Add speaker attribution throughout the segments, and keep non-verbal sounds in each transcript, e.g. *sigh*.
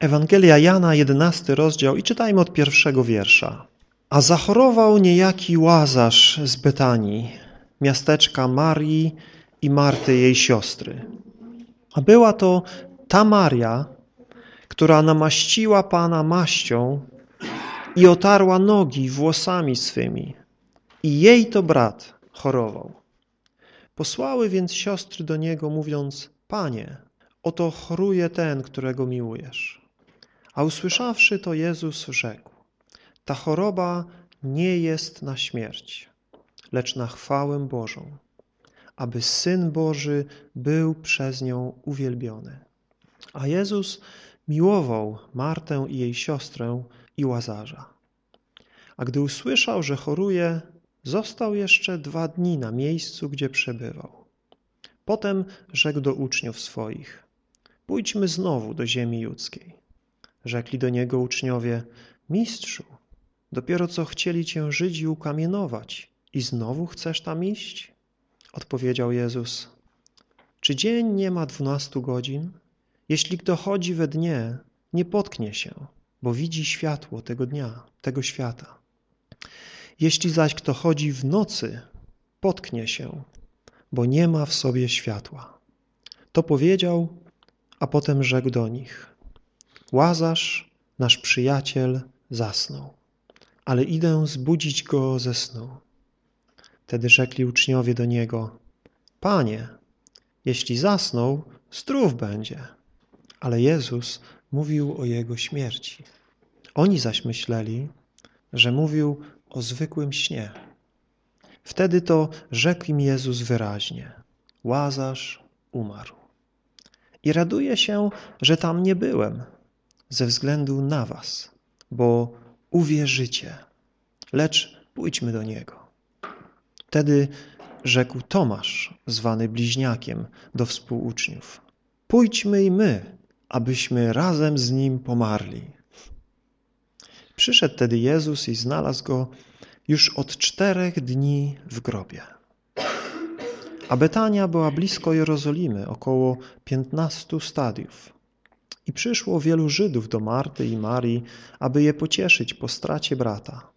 Speaker 1: Ewangelia Jana, 11 rozdział i czytajmy od pierwszego wiersza. A zachorował niejaki Łazarz z Betanii, miasteczka Marii i Marty jej siostry. A była to ta Maria, która namaściła Pana maścią i otarła nogi włosami swymi. I jej to brat chorował. Posłały więc siostry do niego, mówiąc, Panie, oto choruje ten, którego miłujesz. A usłyszawszy to Jezus rzekł, ta choroba nie jest na śmierć, lecz na chwałę Bożą, aby Syn Boży był przez nią uwielbiony. A Jezus miłował Martę i jej siostrę i Łazarza. A gdy usłyszał, że choruje, został jeszcze dwa dni na miejscu, gdzie przebywał. Potem rzekł do uczniów swoich, pójdźmy znowu do ziemi judzkiej. Rzekli do niego uczniowie, mistrzu, dopiero co chcieli cię Żydzi ukamienować i znowu chcesz tam iść? Odpowiedział Jezus, czy dzień nie ma dwunastu godzin? Jeśli kto chodzi we dnie, nie potknie się, bo widzi światło tego dnia, tego świata. Jeśli zaś kto chodzi w nocy, potknie się, bo nie ma w sobie światła. To powiedział, a potem rzekł do nich. Łazarz, nasz przyjaciel, zasnął, ale idę zbudzić go ze snu. Wtedy rzekli uczniowie do niego, Panie, jeśli zasnął, zdrów będzie. Ale Jezus mówił o jego śmierci. Oni zaś myśleli, że mówił o zwykłym śnie. Wtedy to rzekł im Jezus wyraźnie, Łazarz umarł. I raduję się, że tam nie byłem, ze względu na was, bo uwierzycie, lecz pójdźmy do Niego. Wtedy rzekł Tomasz, zwany bliźniakiem, do współuczniów. Pójdźmy i my, abyśmy razem z Nim pomarli. Przyszedł tedy Jezus i znalazł Go już od czterech dni w grobie. A Betania była blisko Jerozolimy, około piętnastu stadiów. I przyszło wielu Żydów do Marty i Marii, aby je pocieszyć po stracie brata.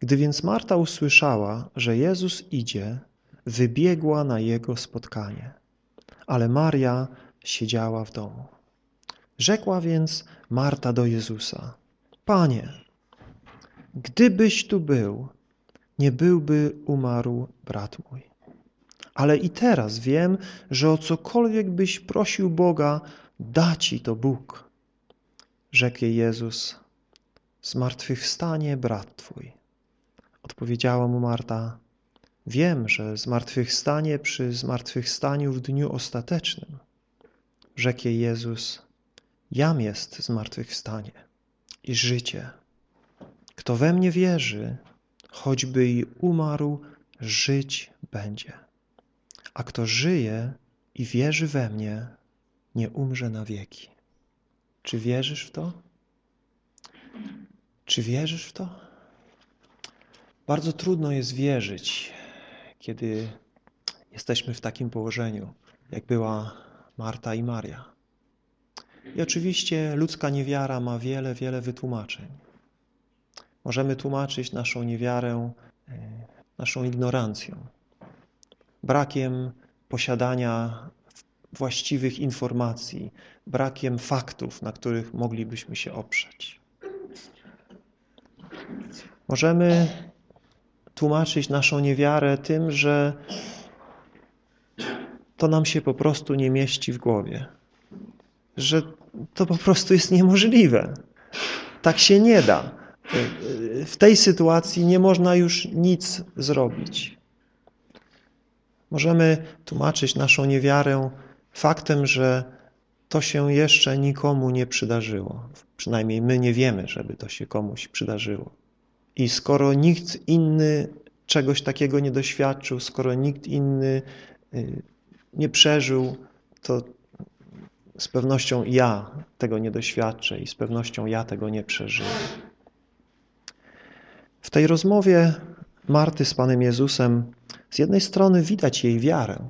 Speaker 1: Gdy więc Marta usłyszała, że Jezus idzie, wybiegła na jego spotkanie. Ale Maria siedziała w domu. Rzekła więc Marta do Jezusa, Panie, gdybyś tu był, nie byłby umarł brat mój. Ale i teraz wiem, że o cokolwiek byś prosił Boga, da ci to Bóg. Rzekł jej Jezus, zmartwychwstanie brat twój. Odpowiedziała mu Marta, wiem, że zmartwychwstanie przy zmartwychwstaniu w dniu ostatecznym. Rzekł jej Jezus, jam jest zmartwychwstanie i życie. Kto we mnie wierzy, choćby i umarł, żyć będzie. A kto żyje i wierzy we mnie, nie umrze na wieki. Czy wierzysz w to? Czy wierzysz w to? Bardzo trudno jest wierzyć, kiedy jesteśmy w takim położeniu, jak była Marta i Maria. I oczywiście ludzka niewiara ma wiele, wiele wytłumaczeń. Możemy tłumaczyć naszą niewiarę e, naszą ignorancją, brakiem posiadania właściwych informacji, brakiem faktów, na których moglibyśmy się oprzeć. Możemy tłumaczyć naszą niewiarę tym, że to nam się po prostu nie mieści w głowie, że to po prostu jest niemożliwe. Tak się nie da. W tej sytuacji nie można już nic zrobić. Możemy tłumaczyć naszą niewiarę faktem, że to się jeszcze nikomu nie przydarzyło. Przynajmniej my nie wiemy, żeby to się komuś przydarzyło. I skoro nikt inny czegoś takiego nie doświadczył, skoro nikt inny y, nie przeżył, to z pewnością ja tego nie doświadczę i z pewnością ja tego nie przeżyję. W tej rozmowie Marty z Panem Jezusem z jednej strony widać jej wiarę.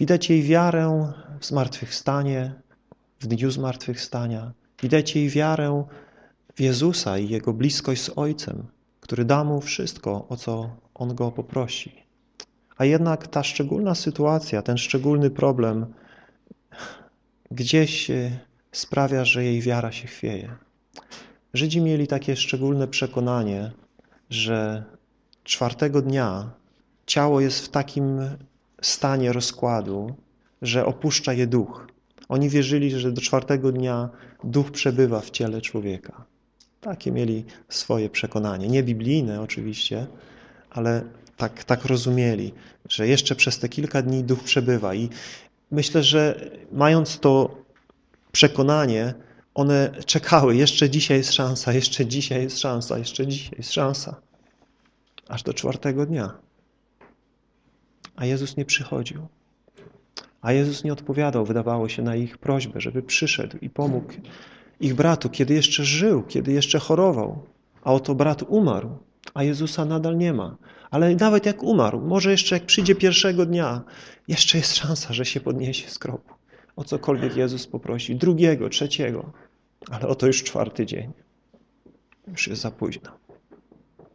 Speaker 1: Widać jej wiarę w zmartwychwstanie, w dniu zmartwychwstania. Widać jej wiarę w Jezusa i Jego bliskość z Ojcem, który da mu wszystko, o co On go poprosi. A jednak ta szczególna sytuacja, ten szczególny problem gdzieś sprawia, że jej wiara się chwieje. Żydzi mieli takie szczególne przekonanie, że czwartego dnia ciało jest w takim stanie rozkładu, że opuszcza je duch. Oni wierzyli, że do czwartego dnia duch przebywa w ciele człowieka. Takie mieli swoje przekonanie. Nie biblijne oczywiście, ale tak, tak rozumieli, że jeszcze przez te kilka dni duch przebywa. I myślę, że mając to przekonanie, one czekały, jeszcze dzisiaj jest szansa, jeszcze dzisiaj jest szansa, jeszcze dzisiaj jest szansa. Aż do czwartego dnia. A Jezus nie przychodził. A Jezus nie odpowiadał, wydawało się, na ich prośbę, żeby przyszedł i pomógł ich bratu, kiedy jeszcze żył, kiedy jeszcze chorował. A oto brat umarł, a Jezusa nadal nie ma. Ale nawet jak umarł, może jeszcze jak przyjdzie pierwszego dnia, jeszcze jest szansa, że się podniesie z grobu. O cokolwiek Jezus poprosi. Drugiego, trzeciego. Ale oto już czwarty dzień. Już jest za późno.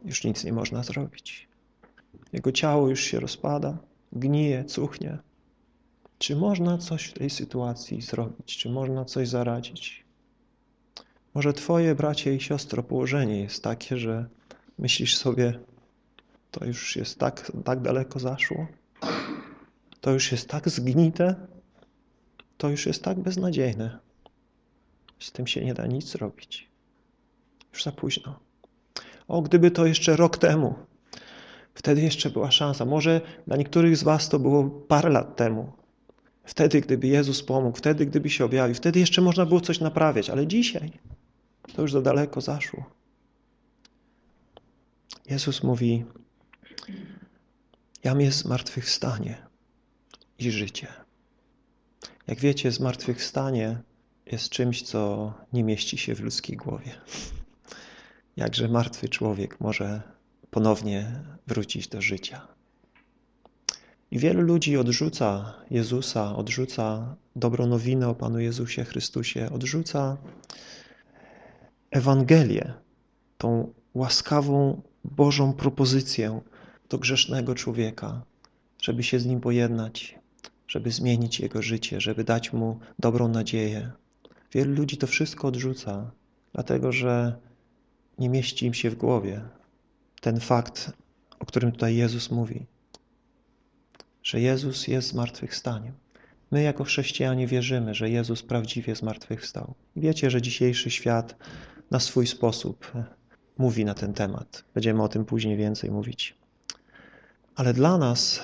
Speaker 1: Już nic nie można zrobić. Jego ciało już się rozpada, gnije, cuchnie. Czy można coś w tej sytuacji zrobić? Czy można coś zaradzić? Może twoje, bracie i siostro, położenie jest takie, że myślisz sobie, to już jest tak, tak daleko zaszło, to już jest tak zgnite, to już jest tak beznadziejne. Z tym się nie da nic zrobić. Już za późno. O, gdyby to jeszcze rok temu, wtedy jeszcze była szansa. Może dla niektórych z was to było parę lat temu. Wtedy, gdyby Jezus pomógł, wtedy, gdyby się objawił, wtedy jeszcze można było coś naprawiać, ale dzisiaj to już za daleko zaszło. Jezus mówi, jam jest zmartwychwstanie i życie. Jak wiecie, zmartwychwstanie jest czymś, co nie mieści się w ludzkiej głowie. Jakże martwy człowiek może ponownie wrócić do życia. I wielu ludzi odrzuca Jezusa, odrzuca dobrą nowinę o Panu Jezusie Chrystusie, odrzuca Ewangelię, tą łaskawą Bożą propozycję do grzesznego człowieka, żeby się z nim pojednać, żeby zmienić jego życie, żeby dać mu dobrą nadzieję. Wielu ludzi to wszystko odrzuca, dlatego że nie mieści im się w głowie ten fakt, o którym tutaj Jezus mówi, że Jezus jest zmartwychwstaniem. My jako chrześcijanie wierzymy, że Jezus prawdziwie zmartwychwstał. I wiecie, że dzisiejszy świat na swój sposób mówi na ten temat. Będziemy o tym później więcej mówić. Ale dla nas,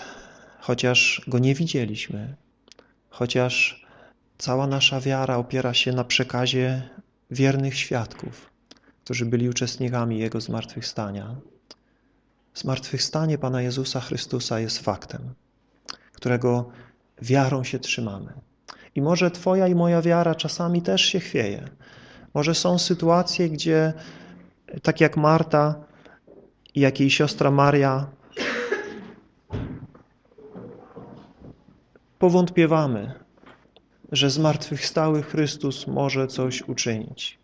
Speaker 1: chociaż Go nie widzieliśmy, chociaż cała nasza wiara opiera się na przekazie wiernych świadków, którzy byli uczestnikami Jego zmartwychwstania, zmartwychwstanie Pana Jezusa Chrystusa jest faktem, którego wiarą się trzymamy. I może Twoja i moja wiara czasami też się chwieje. Może są sytuacje, gdzie tak jak Marta i jak jej siostra Maria powątpiewamy, że zmartwychwstały Chrystus może coś uczynić.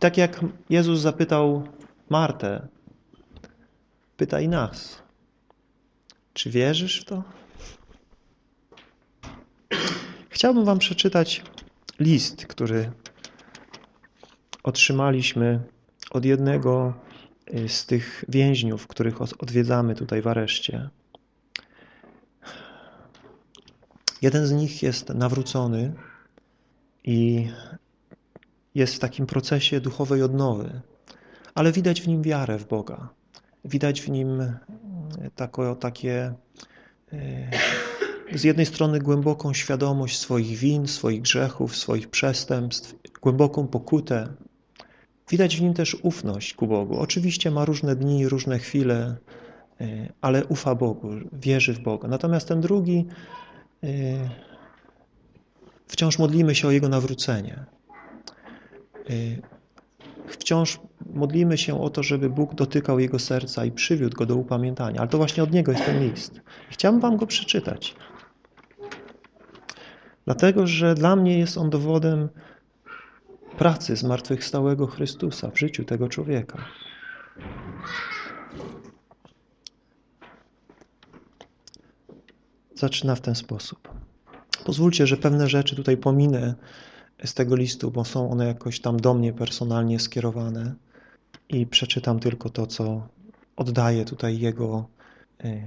Speaker 1: I tak jak Jezus zapytał Martę, pytaj nas, czy wierzysz w to? Chciałbym wam przeczytać list, który otrzymaliśmy od jednego y, z tych więźniów, których odwiedzamy tutaj w areszcie. Jeden z nich jest nawrócony i jest w takim procesie duchowej odnowy, ale widać w nim wiarę w Boga. Widać w nim y, tako, takie y, z jednej strony głęboką świadomość swoich win, swoich grzechów, swoich przestępstw, głęboką pokutę. Widać w nim też ufność ku Bogu. Oczywiście ma różne dni, różne chwile, y, ale ufa Bogu, wierzy w Boga. Natomiast ten drugi, wciąż modlimy się o jego nawrócenie. Y, wciąż modlimy się o to, żeby Bóg dotykał jego serca i przywiódł go do upamiętania. Ale to właśnie od niego jest ten list. Chciałbym wam go przeczytać. Dlatego, że dla mnie jest on dowodem pracy zmartwychwstałego Chrystusa w życiu tego człowieka. Zaczyna w ten sposób. Pozwólcie, że pewne rzeczy tutaj pominę z tego listu, bo są one jakoś tam do mnie personalnie skierowane i przeczytam tylko to, co oddaje tutaj jego, e,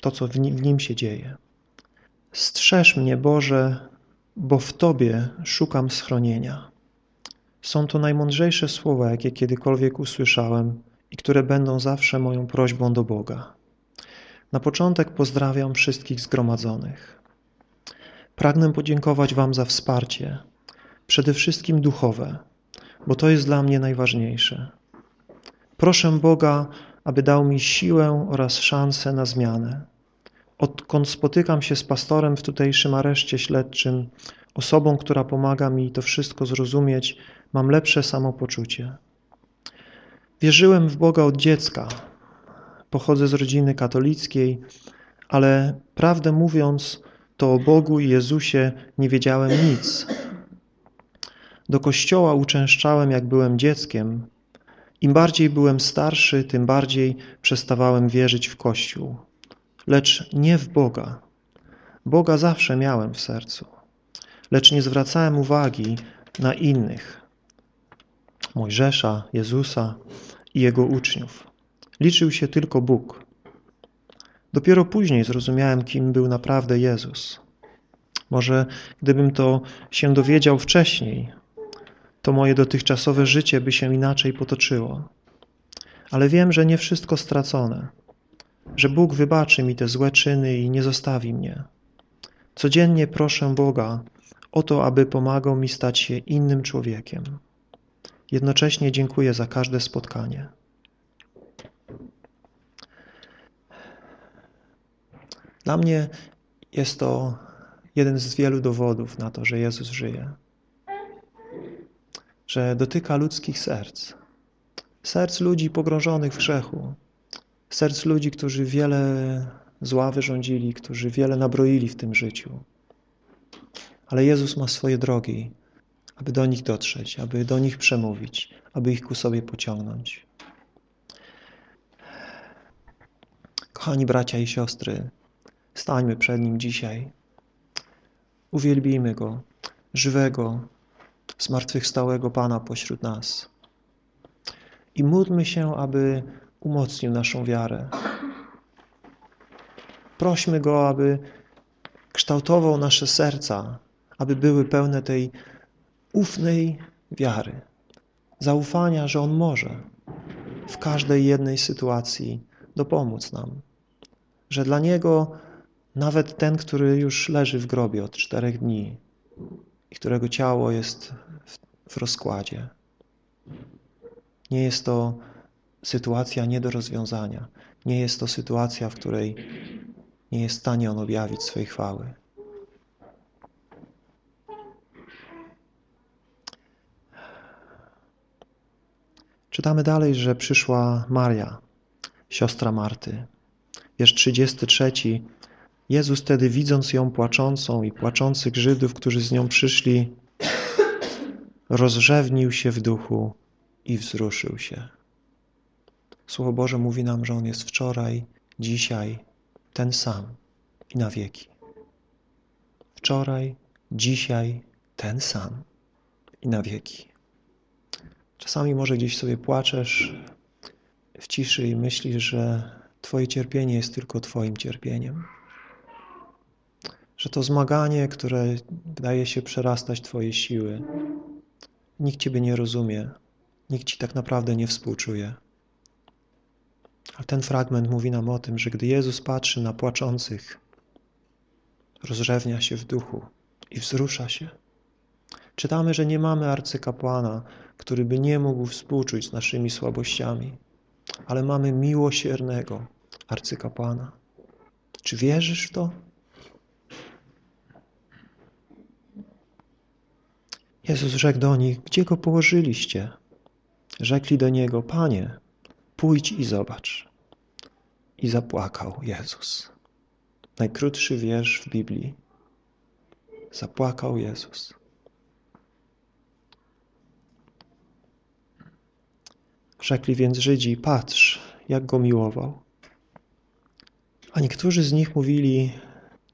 Speaker 1: to, co w nim, w nim się dzieje. Strzeż mnie, Boże, bo w Tobie szukam schronienia. Są to najmądrzejsze słowa, jakie kiedykolwiek usłyszałem i które będą zawsze moją prośbą do Boga. Na początek pozdrawiam wszystkich zgromadzonych. Pragnę podziękować Wam za wsparcie, przede wszystkim duchowe, bo to jest dla mnie najważniejsze. Proszę Boga, aby dał mi siłę oraz szansę na zmianę. Odkąd spotykam się z pastorem w tutejszym areszcie śledczym, osobą, która pomaga mi to wszystko zrozumieć, mam lepsze samopoczucie. Wierzyłem w Boga od dziecka. Pochodzę z rodziny katolickiej, ale prawdę mówiąc, to o Bogu i Jezusie nie wiedziałem nic. Do kościoła uczęszczałem, jak byłem dzieckiem. Im bardziej byłem starszy, tym bardziej przestawałem wierzyć w Kościół. Lecz nie w Boga. Boga zawsze miałem w sercu. Lecz nie zwracałem uwagi na innych. Mojżesza, Jezusa i Jego uczniów. Liczył się tylko Bóg. Dopiero później zrozumiałem, kim był naprawdę Jezus. Może gdybym to się dowiedział wcześniej, to moje dotychczasowe życie by się inaczej potoczyło. Ale wiem, że nie wszystko stracone, że Bóg wybaczy mi te złe czyny i nie zostawi mnie. Codziennie proszę Boga o to, aby pomagał mi stać się innym człowiekiem. Jednocześnie dziękuję za każde spotkanie. Dla mnie jest to jeden z wielu dowodów na to, że Jezus żyje. Że dotyka ludzkich serc. Serc ludzi pogrążonych w grzechu. Serc ludzi, którzy wiele zła wyrządzili, którzy wiele nabroili w tym życiu. Ale Jezus ma swoje drogi, aby do nich dotrzeć, aby do nich przemówić, aby ich ku sobie pociągnąć. Kochani bracia i siostry, stańmy przed Nim dzisiaj. Uwielbijmy Go, żywego, zmartwychwstałego Pana pośród nas. I módlmy się, aby umocnił naszą wiarę. Prośmy Go, aby kształtował nasze serca, aby były pełne tej ufnej wiary, zaufania, że On może w każdej jednej sytuacji dopomóc nam. Że dla Niego nawet ten, który już leży w grobie od czterech dni i którego ciało jest w rozkładzie, nie jest to sytuacja nie do rozwiązania. Nie jest to sytuacja, w której nie jest w stanie On objawić swojej chwały. Czytamy dalej, że przyszła Maria, siostra Marty. Wiersz 33. Jezus wtedy, widząc ją płaczącą i płaczących Żydów, którzy z nią przyszli, rozrzewnił się w duchu i wzruszył się. Słowo Boże mówi nam, że On jest wczoraj, dzisiaj, ten sam i na wieki. Wczoraj, dzisiaj, ten sam i na wieki. Czasami może gdzieś sobie płaczesz w ciszy i myślisz, że Twoje cierpienie jest tylko Twoim cierpieniem. Że to zmaganie, które wydaje się przerastać Twoje siły, nikt Ciebie nie rozumie, nikt Ci tak naprawdę nie współczuje. Ale ten fragment mówi nam o tym, że gdy Jezus patrzy na płaczących, rozrzewnia się w duchu i wzrusza się. Czytamy, że nie mamy arcykapłana, który by nie mógł współczuć z naszymi słabościami, ale mamy miłosiernego arcykapłana. Czy wierzysz w to? Jezus rzekł do nich, gdzie go położyliście? Rzekli do Niego, Panie, pójdź i zobacz. I zapłakał Jezus. Najkrótszy wiersz w Biblii. Zapłakał Jezus. Rzekli więc Żydzi, patrz, jak go miłował. A niektórzy z nich mówili,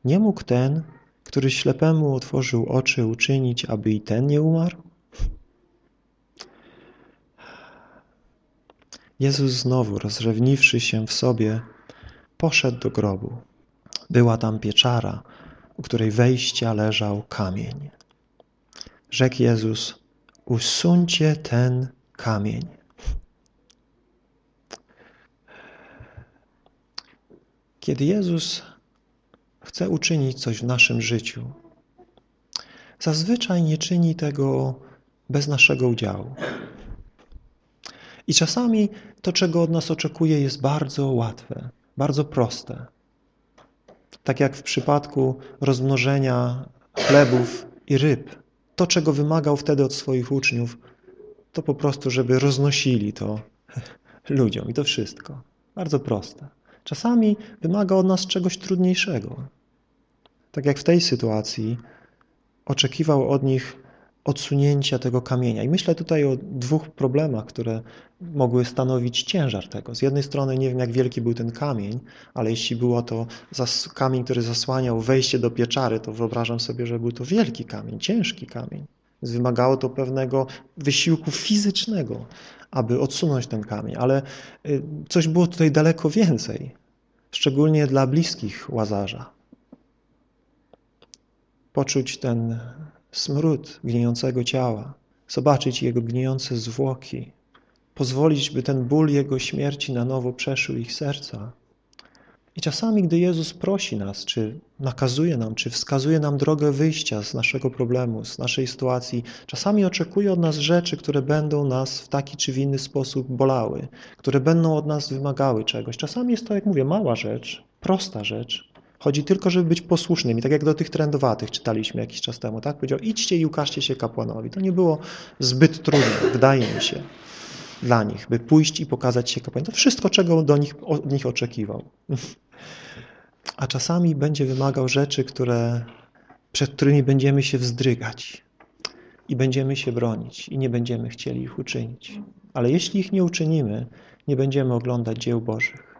Speaker 1: nie mógł ten, który ślepemu otworzył oczy, uczynić, aby i ten nie umarł? Jezus znowu, rozrzewniwszy się w sobie, poszedł do grobu. Była tam pieczara, u której wejścia leżał kamień. Rzekł Jezus, usuńcie ten kamień. Kiedy Jezus chce uczynić coś w naszym życiu, zazwyczaj nie czyni tego bez naszego udziału. I czasami to, czego od nas oczekuje, jest bardzo łatwe, bardzo proste. Tak jak w przypadku rozmnożenia chlebów i ryb. To, czego wymagał wtedy od swoich uczniów, to po prostu, żeby roznosili to *laughs* ludziom i to wszystko. Bardzo proste. Czasami wymaga od nas czegoś trudniejszego. Tak jak w tej sytuacji oczekiwał od nich odsunięcia tego kamienia. I myślę tutaj o dwóch problemach, które mogły stanowić ciężar tego. Z jednej strony nie wiem, jak wielki był ten kamień, ale jeśli było to kamień, który zasłaniał wejście do pieczary, to wyobrażam sobie, że był to wielki kamień, ciężki kamień. Więc wymagało to pewnego wysiłku fizycznego, aby odsunąć ten kamień. Ale y, coś było tutaj daleko więcej, szczególnie dla bliskich Łazarza. Poczuć ten smród gnijącego ciała, zobaczyć jego gnijące zwłoki, pozwolić, by ten ból jego śmierci na nowo przeszył ich serca. I czasami, gdy Jezus prosi nas, czy nakazuje nam, czy wskazuje nam drogę wyjścia z naszego problemu, z naszej sytuacji, czasami oczekuje od nas rzeczy, które będą nas w taki czy w inny sposób bolały, które będą od nas wymagały czegoś. Czasami jest to, jak mówię, mała rzecz, prosta rzecz, Chodzi tylko, żeby być posłusznymi, tak jak do tych trendowatych czytaliśmy jakiś czas temu, tak? Powiedział, idźcie i ukażcie się kapłanowi. To nie było zbyt trudne, wydaje mi się, dla nich, by pójść i pokazać się kapłanowi. To wszystko, czego do nich, od nich oczekiwał. A czasami będzie wymagał rzeczy, które, przed którymi będziemy się wzdrygać i będziemy się bronić i nie będziemy chcieli ich uczynić. Ale jeśli ich nie uczynimy, nie będziemy oglądać dzieł Bożych.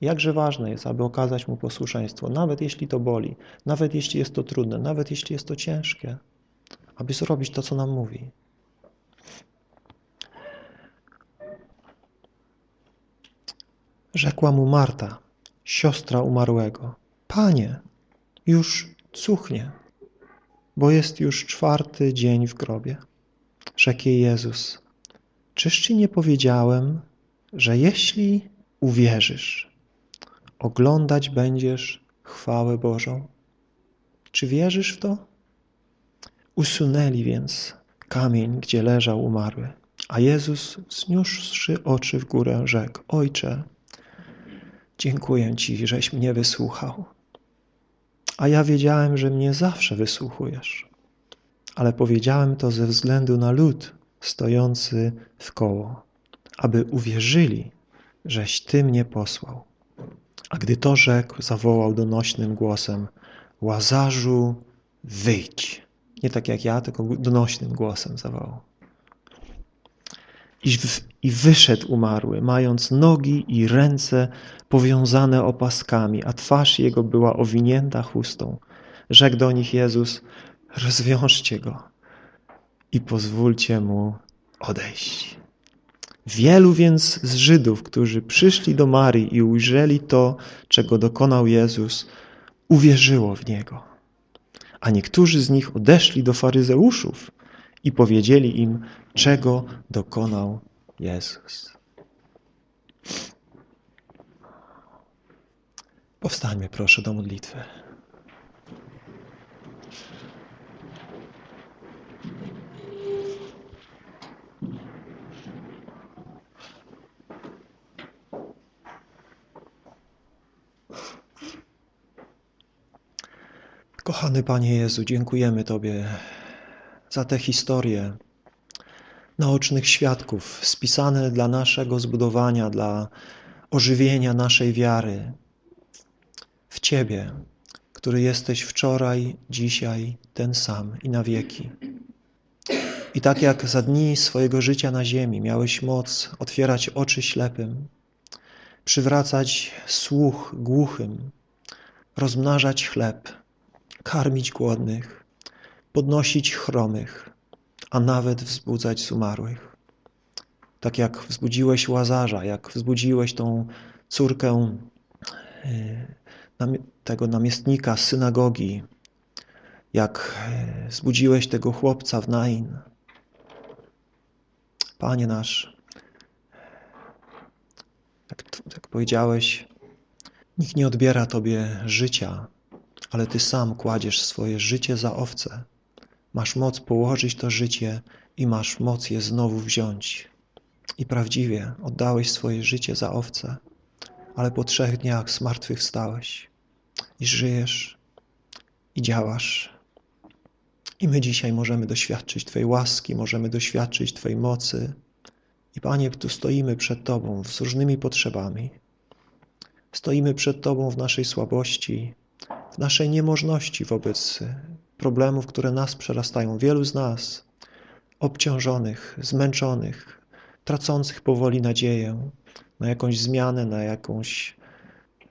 Speaker 1: Jakże ważne jest, aby okazać Mu posłuszeństwo, nawet jeśli to boli, nawet jeśli jest to trudne, nawet jeśli jest to ciężkie, aby zrobić to, co nam mówi. Rzekła mu Marta, siostra umarłego, Panie, już cuchnie, bo jest już czwarty dzień w grobie. Rzekł jej Jezus, czyż Ci nie powiedziałem, że jeśli uwierzysz, oglądać będziesz chwałę Bożą. Czy wierzysz w to? Usunęli więc kamień, gdzie leżał umarły. A Jezus, zniósłszy oczy w górę, rzekł, Ojcze, dziękuję Ci, żeś mnie wysłuchał. A ja wiedziałem, że mnie zawsze wysłuchujesz. Ale powiedziałem to ze względu na lud stojący w koło, aby uwierzyli, żeś Ty mnie posłał. A gdy to rzekł, zawołał donośnym głosem Łazarzu, wyjdź. Nie tak jak ja, tylko donośnym głosem zawołał. I, I wyszedł umarły, mając nogi i ręce powiązane opaskami, a twarz jego była owinięta chustą. Rzekł do nich Jezus, rozwiążcie go i pozwólcie mu odejść. Wielu więc z Żydów, którzy przyszli do Marii i ujrzeli to, czego dokonał Jezus, uwierzyło w Niego. A niektórzy z nich odeszli do faryzeuszów i powiedzieli im, czego dokonał Jezus. Powstańmy proszę do modlitwy. Kochany Panie Jezu, dziękujemy Tobie za te historie naocznych świadków, spisane dla naszego zbudowania, dla ożywienia naszej wiary w Ciebie, który jesteś wczoraj, dzisiaj, ten sam i na wieki. I tak jak za dni swojego życia na ziemi miałeś moc otwierać oczy ślepym, przywracać słuch głuchym, rozmnażać chleb, karmić głodnych, podnosić chromych, a nawet wzbudzać z umarłych. Tak jak wzbudziłeś Łazarza, jak wzbudziłeś tą córkę e, tego namiestnika z synagogi, jak e, wzbudziłeś tego chłopca w Nain. Panie nasz, jak, jak powiedziałeś, nikt nie odbiera Tobie życia, ale Ty sam kładziesz swoje życie za owce. Masz moc położyć to życie i masz moc je znowu wziąć. I prawdziwie oddałeś swoje życie za owce, ale po trzech dniach zmartwychwstałeś i żyjesz i działasz. I my dzisiaj możemy doświadczyć Twojej łaski, możemy doświadczyć Twojej mocy. I Panie, tu stoimy przed Tobą z różnymi potrzebami. Stoimy przed Tobą w naszej słabości, naszej niemożności wobec problemów, które nas przerastają. Wielu z nas obciążonych, zmęczonych, tracących powoli nadzieję na jakąś zmianę, na jakąś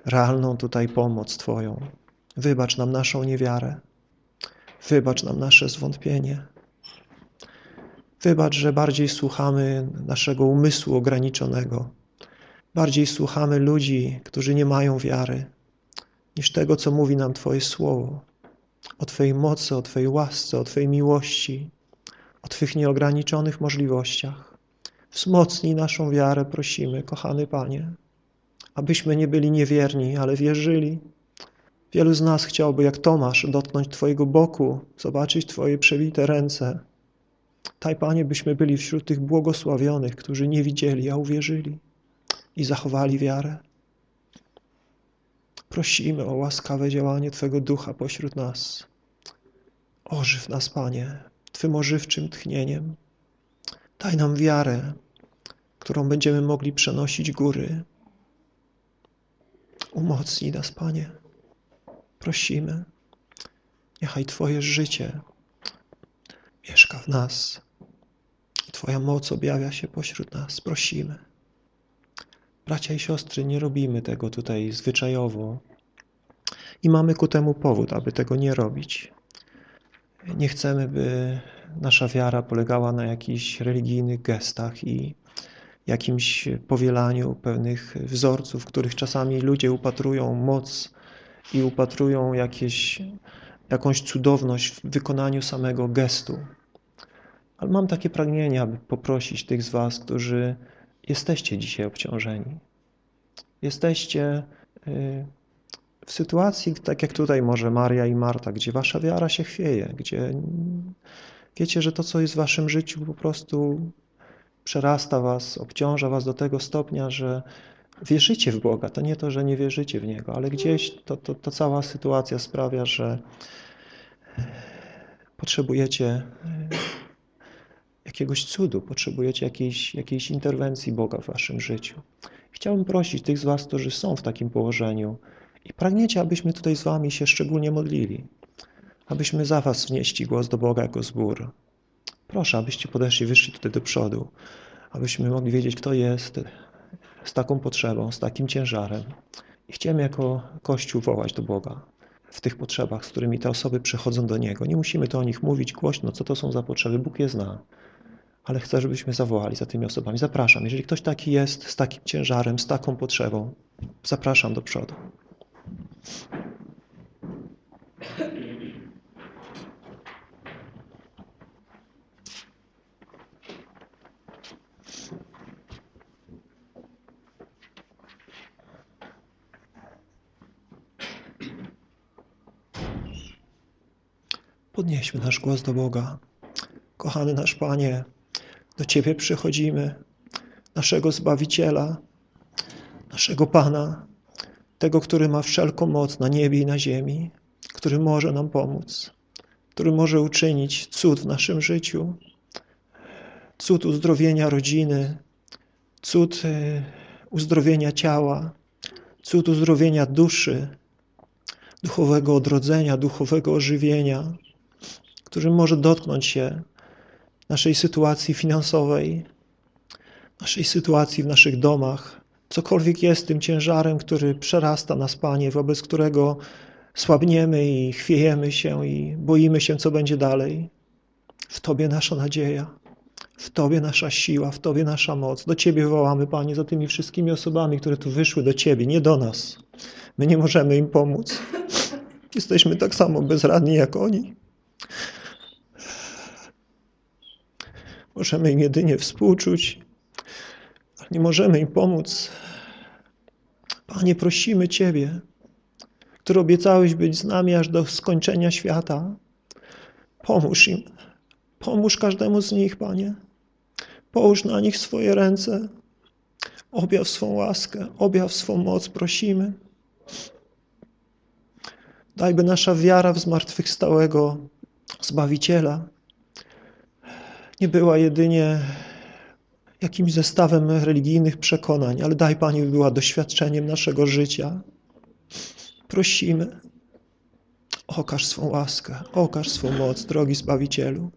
Speaker 1: realną tutaj pomoc Twoją. Wybacz nam naszą niewiarę. Wybacz nam nasze zwątpienie. Wybacz, że bardziej słuchamy naszego umysłu ograniczonego. Bardziej słuchamy ludzi, którzy nie mają wiary, niż tego, co mówi nam Twoje Słowo. O Twojej mocy, o Twojej łasce, o Twojej miłości, o Twych nieograniczonych możliwościach. Wzmocnij naszą wiarę, prosimy, kochany Panie, abyśmy nie byli niewierni, ale wierzyli. Wielu z nas chciałby, jak Tomasz, dotknąć Twojego boku, zobaczyć Twoje przewite ręce. Daj, Panie, byśmy byli wśród tych błogosławionych, którzy nie widzieli, a uwierzyli i zachowali wiarę. Prosimy o łaskawe działanie Twego Ducha pośród nas. Ożyw nas, Panie, Twym ożywczym tchnieniem. Daj nam wiarę, którą będziemy mogli przenosić góry. Umocnij nas, Panie. Prosimy, niechaj Twoje życie mieszka w nas Twoja moc objawia się pośród nas. Prosimy. Bracia i siostry, nie robimy tego tutaj zwyczajowo i mamy ku temu powód, aby tego nie robić. Nie chcemy, by nasza wiara polegała na jakichś religijnych gestach i jakimś powielaniu pewnych wzorców, w których czasami ludzie upatrują moc i upatrują jakieś, jakąś cudowność w wykonaniu samego gestu. Ale mam takie pragnienie, aby poprosić tych z Was, którzy jesteście dzisiaj obciążeni. Jesteście y, w sytuacji, tak jak tutaj może Maria i Marta, gdzie wasza wiara się chwieje, gdzie wiecie, że to, co jest w waszym życiu po prostu przerasta was, obciąża was do tego stopnia, że wierzycie w Boga. To nie to, że nie wierzycie w Niego, ale gdzieś to, to, to cała sytuacja sprawia, że potrzebujecie jakiegoś cudu, potrzebujecie jakiejś, jakiejś interwencji Boga w waszym życiu. Chciałbym prosić tych z was, którzy są w takim położeniu i pragniecie, abyśmy tutaj z wami się szczególnie modlili, abyśmy za was wnieśli głos do Boga jako zbór. Proszę, abyście podeszli, wyszli tutaj do przodu, abyśmy mogli wiedzieć, kto jest z taką potrzebą, z takim ciężarem. I chcemy jako Kościół wołać do Boga w tych potrzebach, z którymi te osoby przychodzą do Niego. Nie musimy to o nich mówić głośno, co to są za potrzeby. Bóg je zna ale chcę, żebyśmy zawołali za tymi osobami. Zapraszam. Jeżeli ktoś taki jest, z takim ciężarem, z taką potrzebą, zapraszam do przodu. Podnieśmy nasz głos do Boga. Kochany nasz Panie, do Ciebie przychodzimy, naszego Zbawiciela, naszego Pana, tego, który ma wszelką moc na niebie i na ziemi, który może nam pomóc, który może uczynić cud w naszym życiu, cud uzdrowienia rodziny, cud e, uzdrowienia ciała, cud uzdrowienia duszy, duchowego odrodzenia, duchowego ożywienia, który może dotknąć się naszej sytuacji finansowej, naszej sytuacji w naszych domach, cokolwiek jest tym ciężarem, który przerasta nas, Panie, wobec którego słabniemy i chwiejemy się i boimy się, co będzie dalej. W Tobie nasza nadzieja, w Tobie nasza siła, w Tobie nasza moc. Do Ciebie wołamy, Panie, za tymi wszystkimi osobami, które tu wyszły do Ciebie, nie do nas. My nie możemy im pomóc. Jesteśmy tak samo bezradni jak oni. Możemy im jedynie współczuć, ale nie możemy im pomóc. Panie, prosimy Ciebie, który obiecałeś być z nami aż do skończenia świata. Pomóż im. Pomóż każdemu z nich, Panie. Połóż na nich swoje ręce. Objaw swą łaskę, objaw swą moc, prosimy. Dajby nasza wiara w zmartwychwstałego Zbawiciela nie była jedynie jakimś zestawem religijnych przekonań, ale daj Panie, by była doświadczeniem naszego życia. Prosimy, okaż swą łaskę, okaż swą moc, drogi Zbawicielu.